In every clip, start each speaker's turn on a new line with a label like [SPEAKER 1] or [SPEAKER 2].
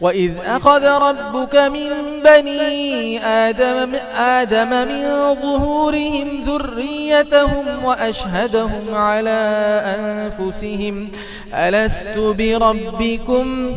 [SPEAKER 1] وإذ أخذ ربك من بني آدم, آدم من ظهورهم ذريتهم وأشهدهم على أنفسهم ألست بربكم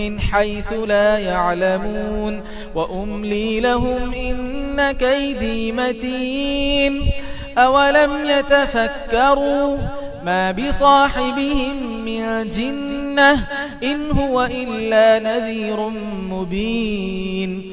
[SPEAKER 1] من حيث لا يعلمون وأملي لهم إن كيدي متين أولم يتفكروا ما بصاحبهم من جنة إن هو إلا نذير مبين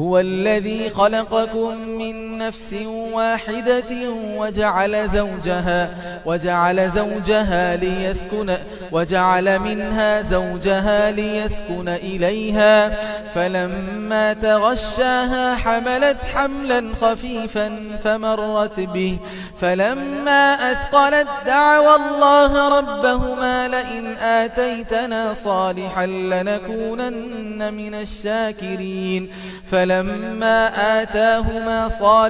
[SPEAKER 1] هو الذي خلقكم من نفس واحدة وجعل زوجها وجعل زوجها ليسكن وجعل منها زوجها ليسكن إليها. فلما تغشاها حملت حملا خفيفا فمرت به. فلما أثقلت دعوى الله ربهما لئن آتيتنا صالحا لنكونن من الشاكرين. فلما آتاهما صالحا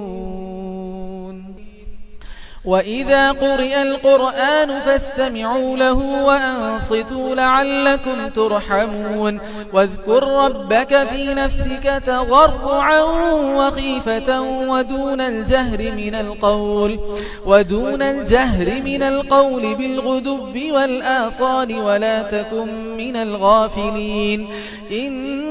[SPEAKER 1] وإذا قرئ القرآن فاستمعوا له وأنصتوا لعلكم ترحمون واذكر ربك في نفسك تضرعا وخيفة ودون الجهر من القول ودون الجهر من القول بالغدب والآصال ولا تكن من الغافلين إن